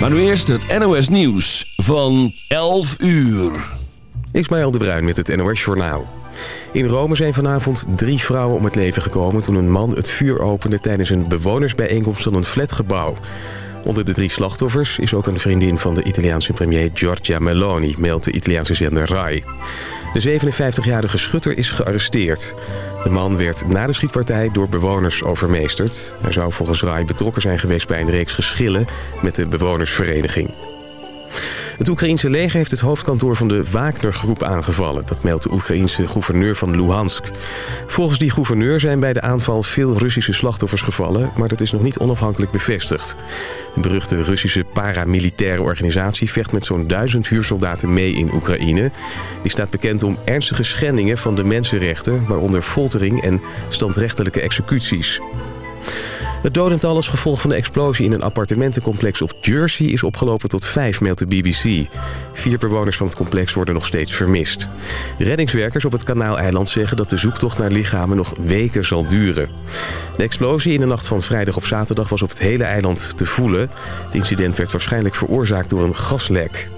Maar nu eerst het NOS Nieuws van 11 uur. Ismaël de Bruin met het NOS Journaal. In Rome zijn vanavond drie vrouwen om het leven gekomen... toen een man het vuur opende tijdens een bewonersbijeenkomst van een flatgebouw. Onder de drie slachtoffers is ook een vriendin van de Italiaanse premier Giorgia Meloni... meldt de Italiaanse zender RAI. De 57-jarige schutter is gearresteerd. De man werd na de schietpartij door bewoners overmeesterd. Hij zou volgens RAI betrokken zijn geweest bij een reeks geschillen met de bewonersvereniging. Het Oekraïense leger heeft het hoofdkantoor van de Wagner-groep aangevallen. Dat meldt de Oekraïense gouverneur van Luhansk. Volgens die gouverneur zijn bij de aanval veel Russische slachtoffers gevallen... maar dat is nog niet onafhankelijk bevestigd. De beruchte Russische paramilitaire organisatie vecht met zo'n duizend huursoldaten mee in Oekraïne. Die staat bekend om ernstige schendingen van de mensenrechten... waaronder foltering en standrechtelijke executies. Het dodental als gevolg van de explosie in een appartementencomplex op Jersey is opgelopen tot vijf, meldt de BBC. Vier bewoners van het complex worden nog steeds vermist. Reddingswerkers op het Kanaaleiland zeggen dat de zoektocht naar lichamen nog weken zal duren. De explosie in de nacht van vrijdag op zaterdag was op het hele eiland te voelen. Het incident werd waarschijnlijk veroorzaakt door een gaslek.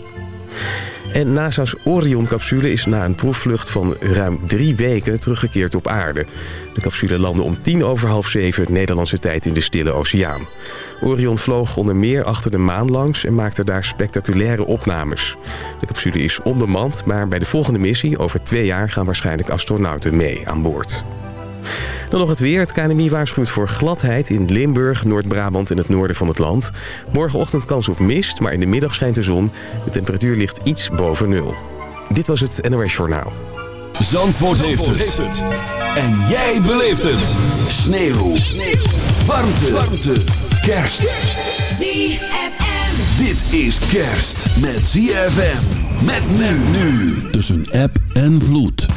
En NASA's Orion-capsule is na een proefvlucht van ruim drie weken teruggekeerd op aarde. De capsule landde om tien over half zeven Nederlandse tijd in de Stille Oceaan. Orion vloog onder meer achter de maan langs en maakte daar spectaculaire opnames. De capsule is onbemand, maar bij de volgende missie over twee jaar gaan waarschijnlijk astronauten mee aan boord. Dan nog het weer. Het KNMI waarschuwt voor gladheid in Limburg, Noord-Brabant en het noorden van het land. Morgenochtend kans op mist, maar in de middag schijnt de zon. De temperatuur ligt iets boven nul. Dit was het NOS Journaal. Zandvoort, heeft, het. En jij beleeft het. Sneeuw. Sneeuw. Warmte. Warmte. Kerst. ZFM. Dit is kerst met ZFM. Met men nu. Tussen app en vloed.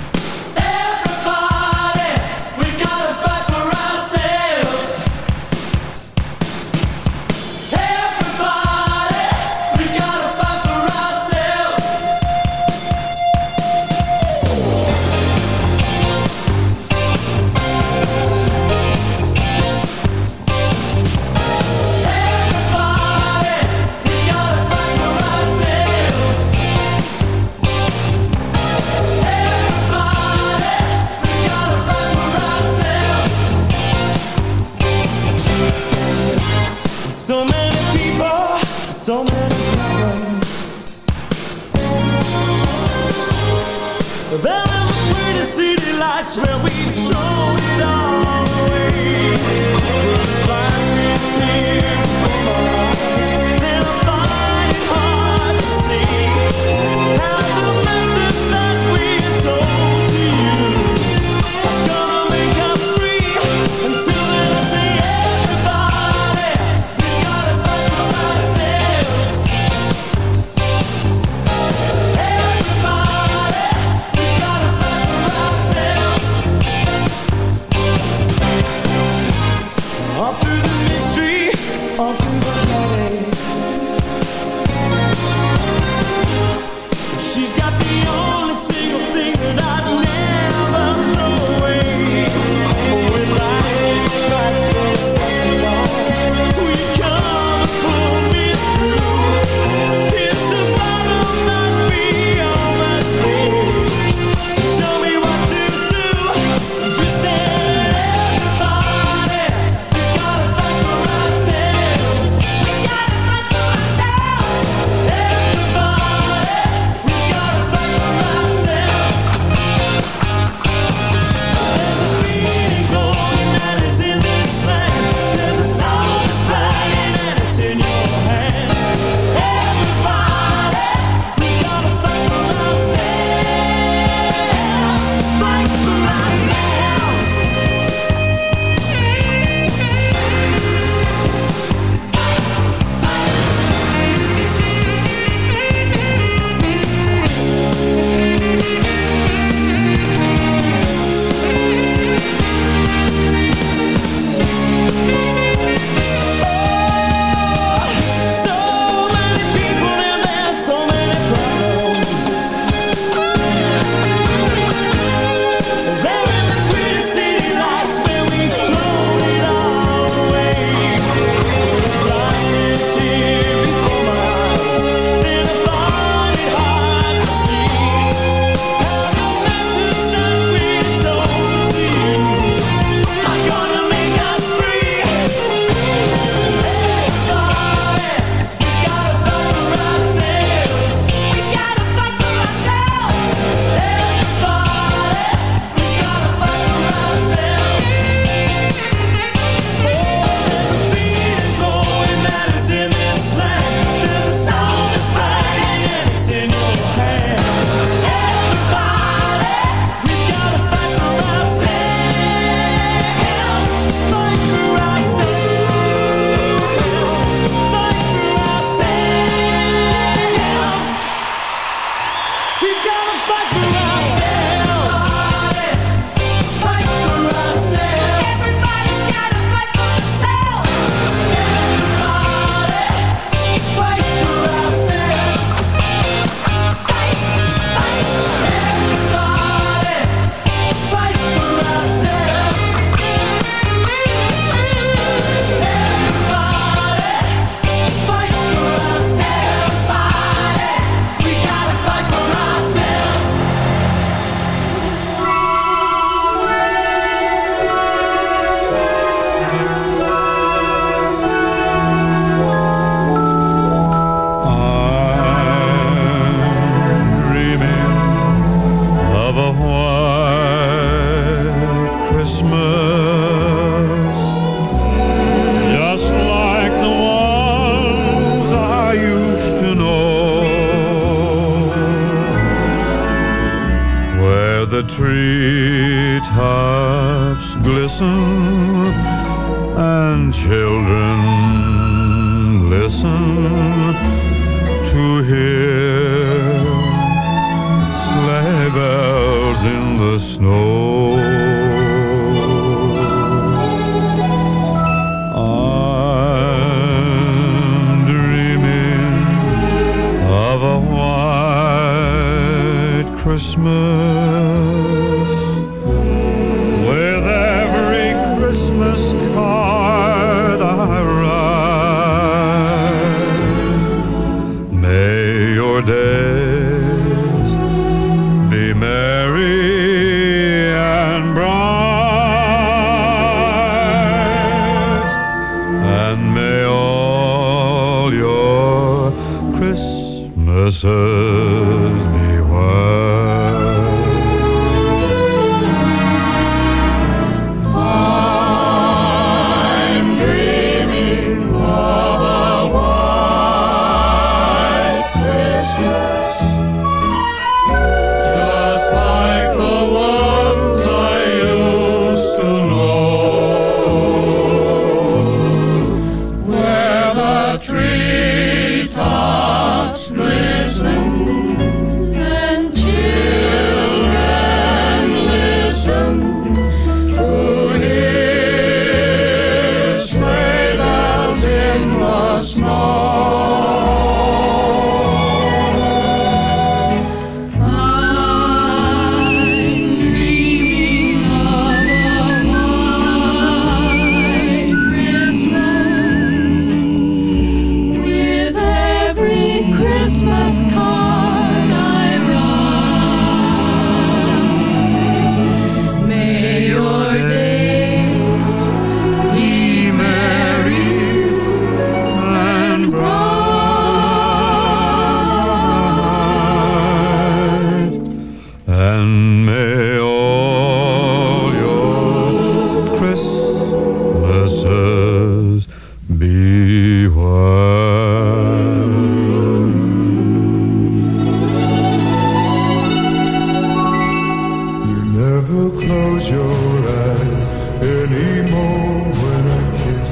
Never close your eyes anymore when I kiss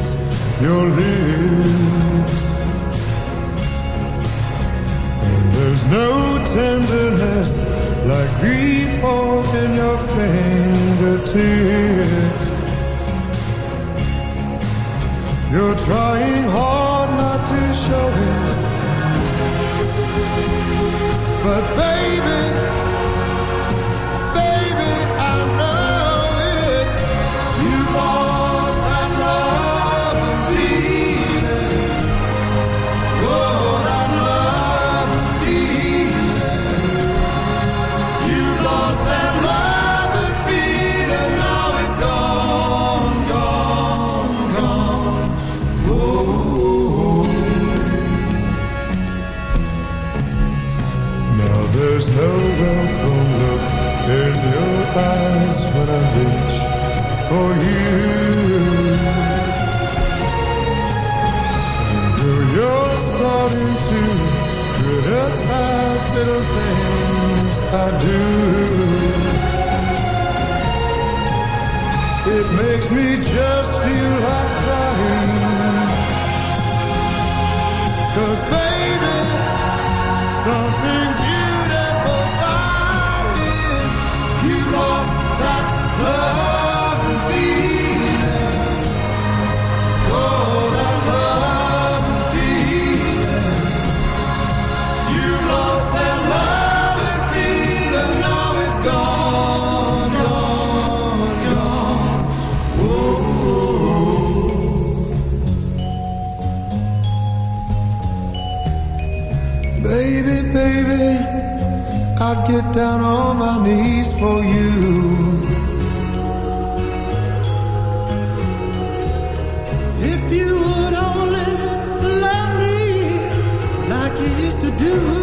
your lips. And there's no tenderness like grief in your fingertips. You're trying hard not to show it, but baby. little things I do. It makes me just feel like Baby, baby, I'd get down on my knees for you. If you would only love me like you used to do.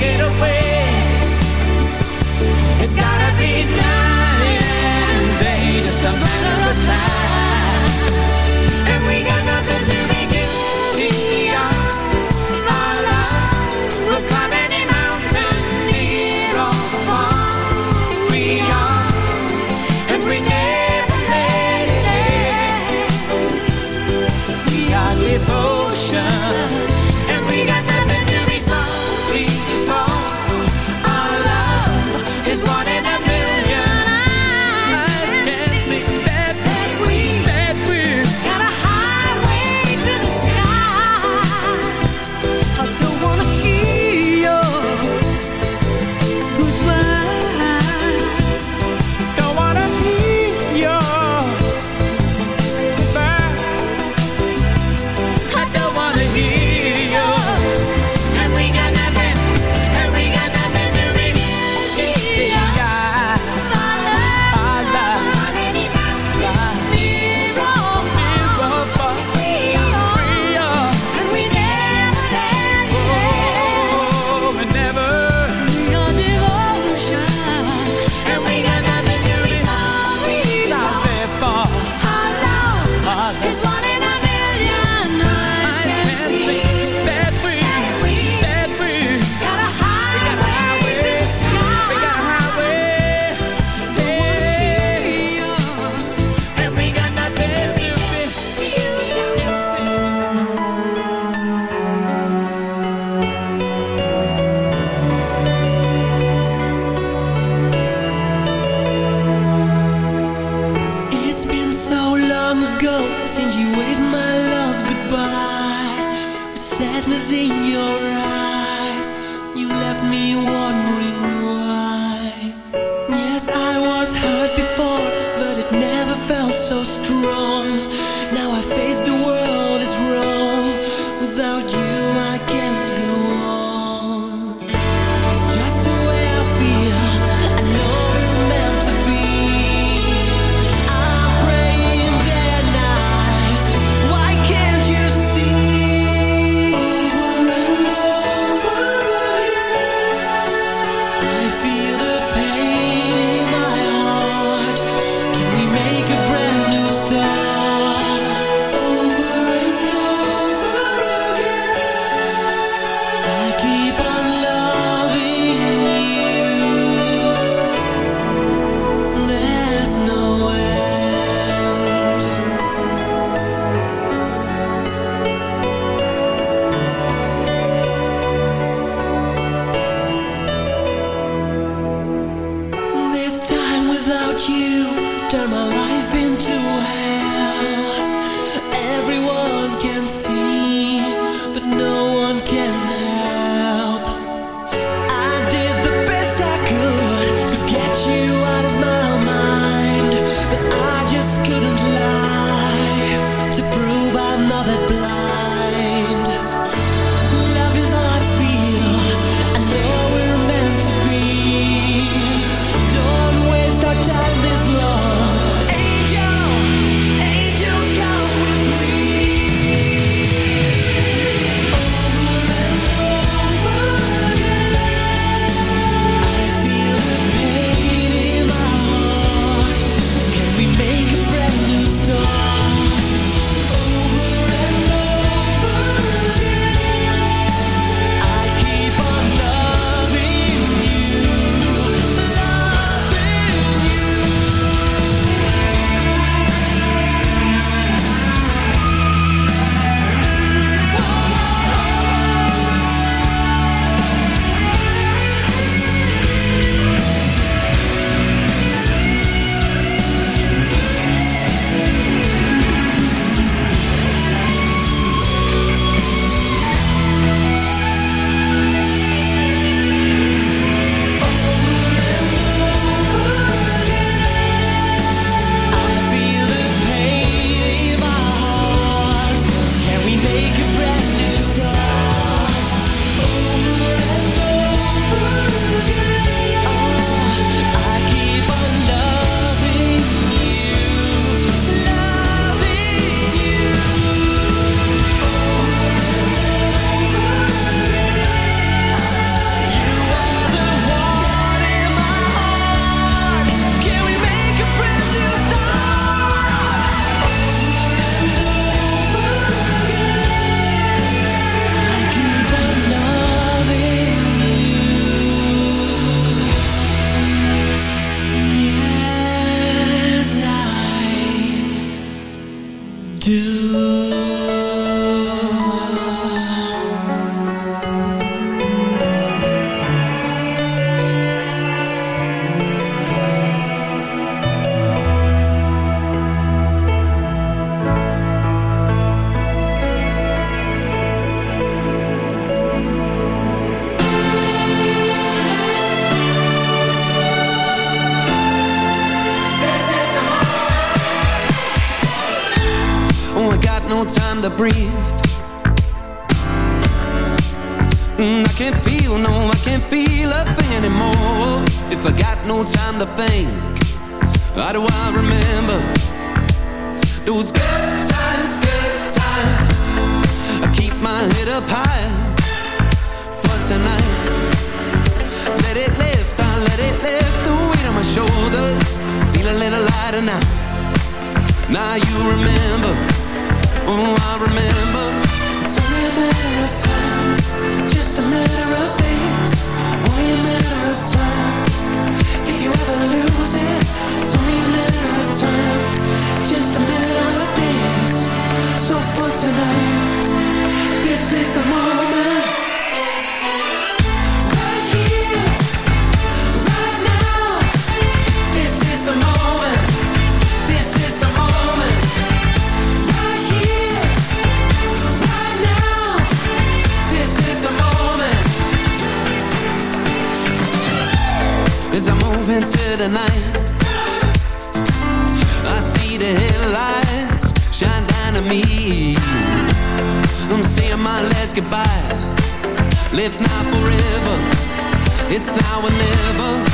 It away. goodbye. Live now forever. It's now or never.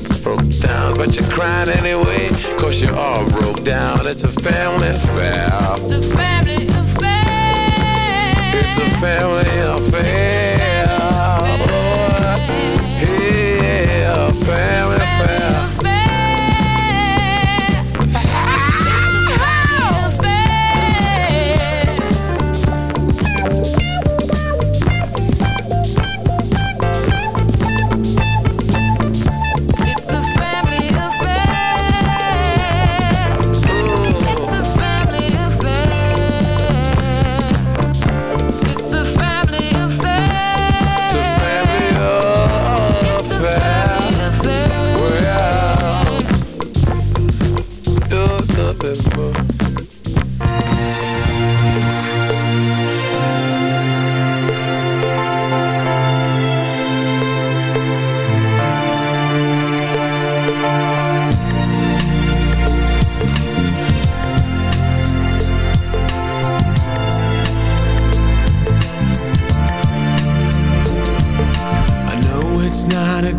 broke down. But you're crying anyway cause you're all broke down. It's a family affair. It's a family affair. It's a family affair. Oh, yeah, family affair.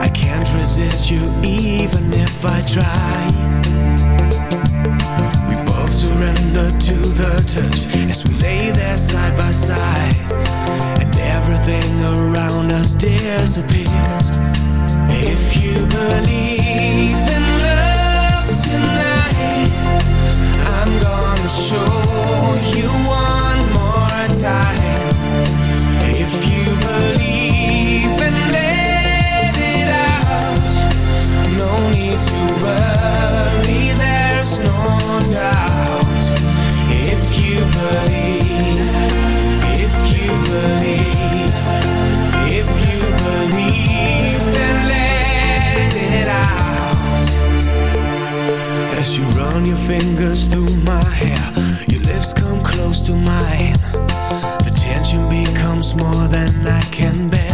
I can't resist you even if I try. We both surrender to the touch as we lay there side by side. And everything around us disappears. If you believe in love tonight, I'm gonna show you one more time. If you believe more than I can bear.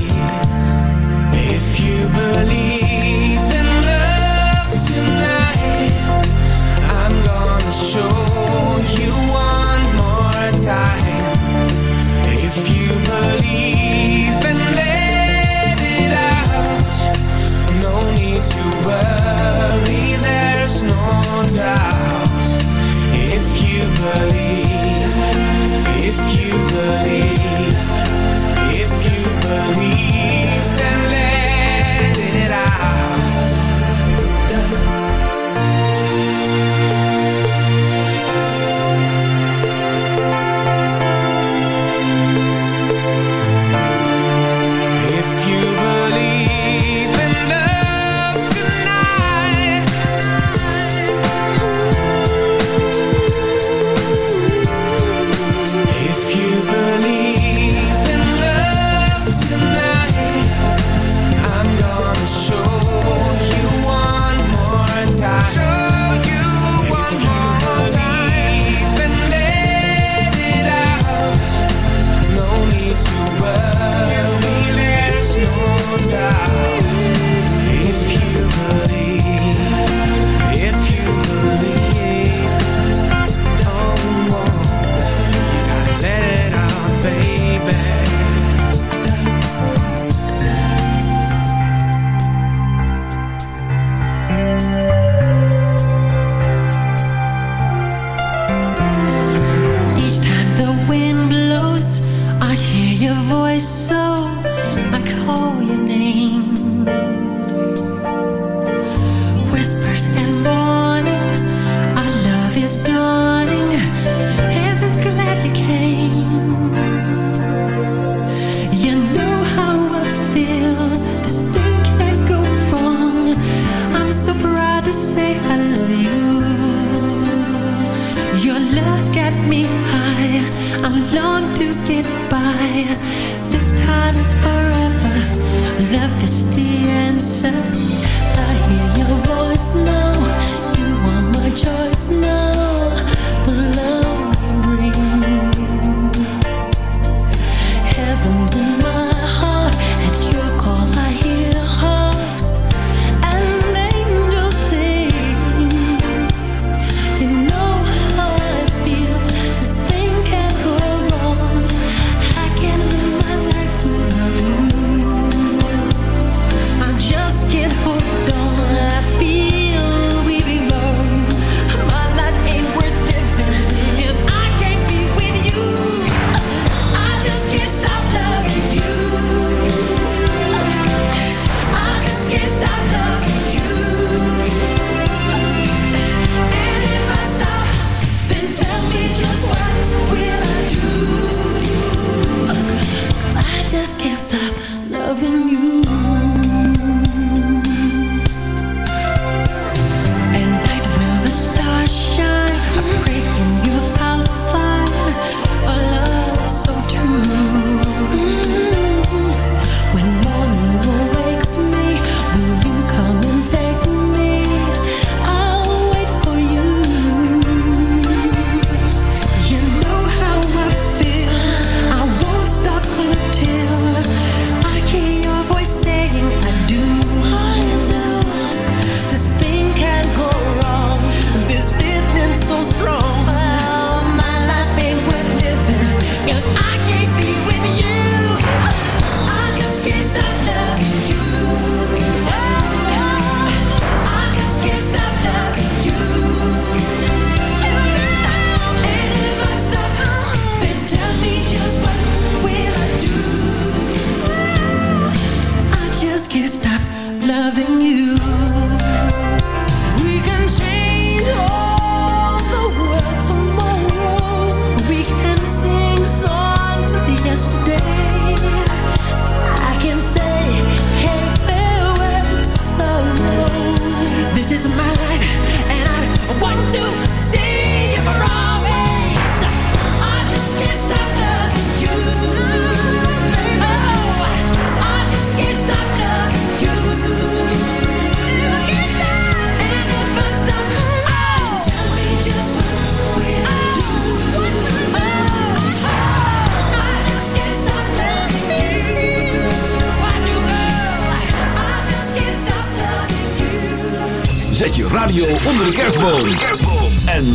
whispers in the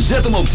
zet hem op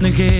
negeren.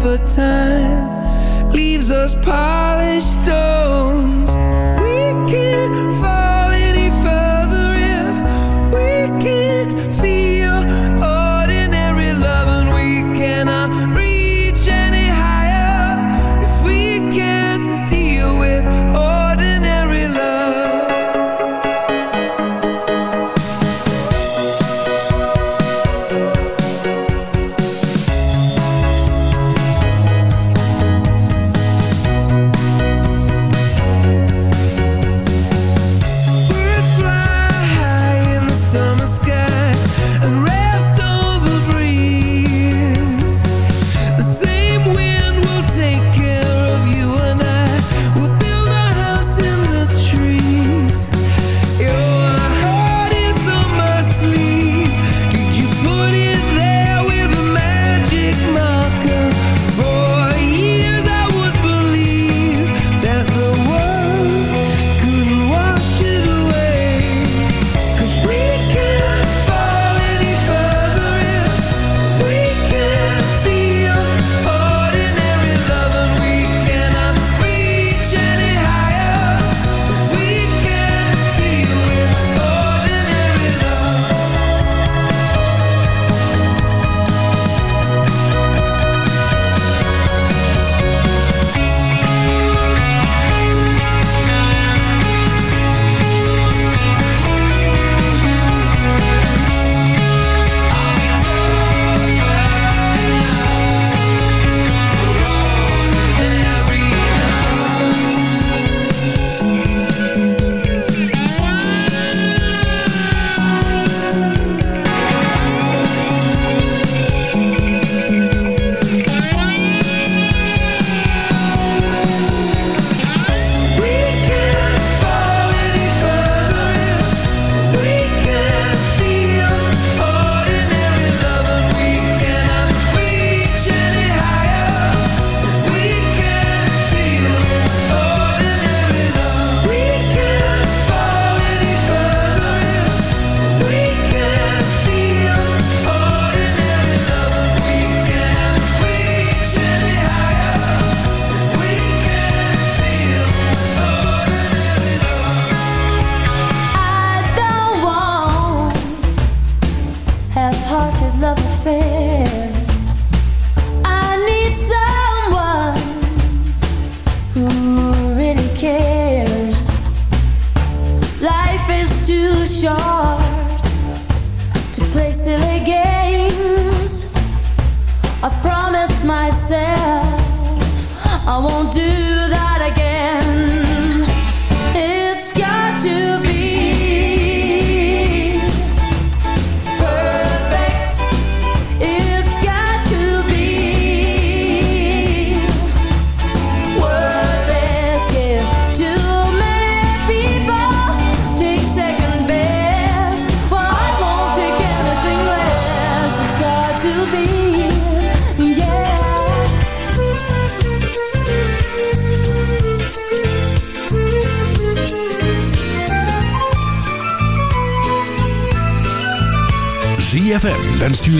but time leaves us polished up.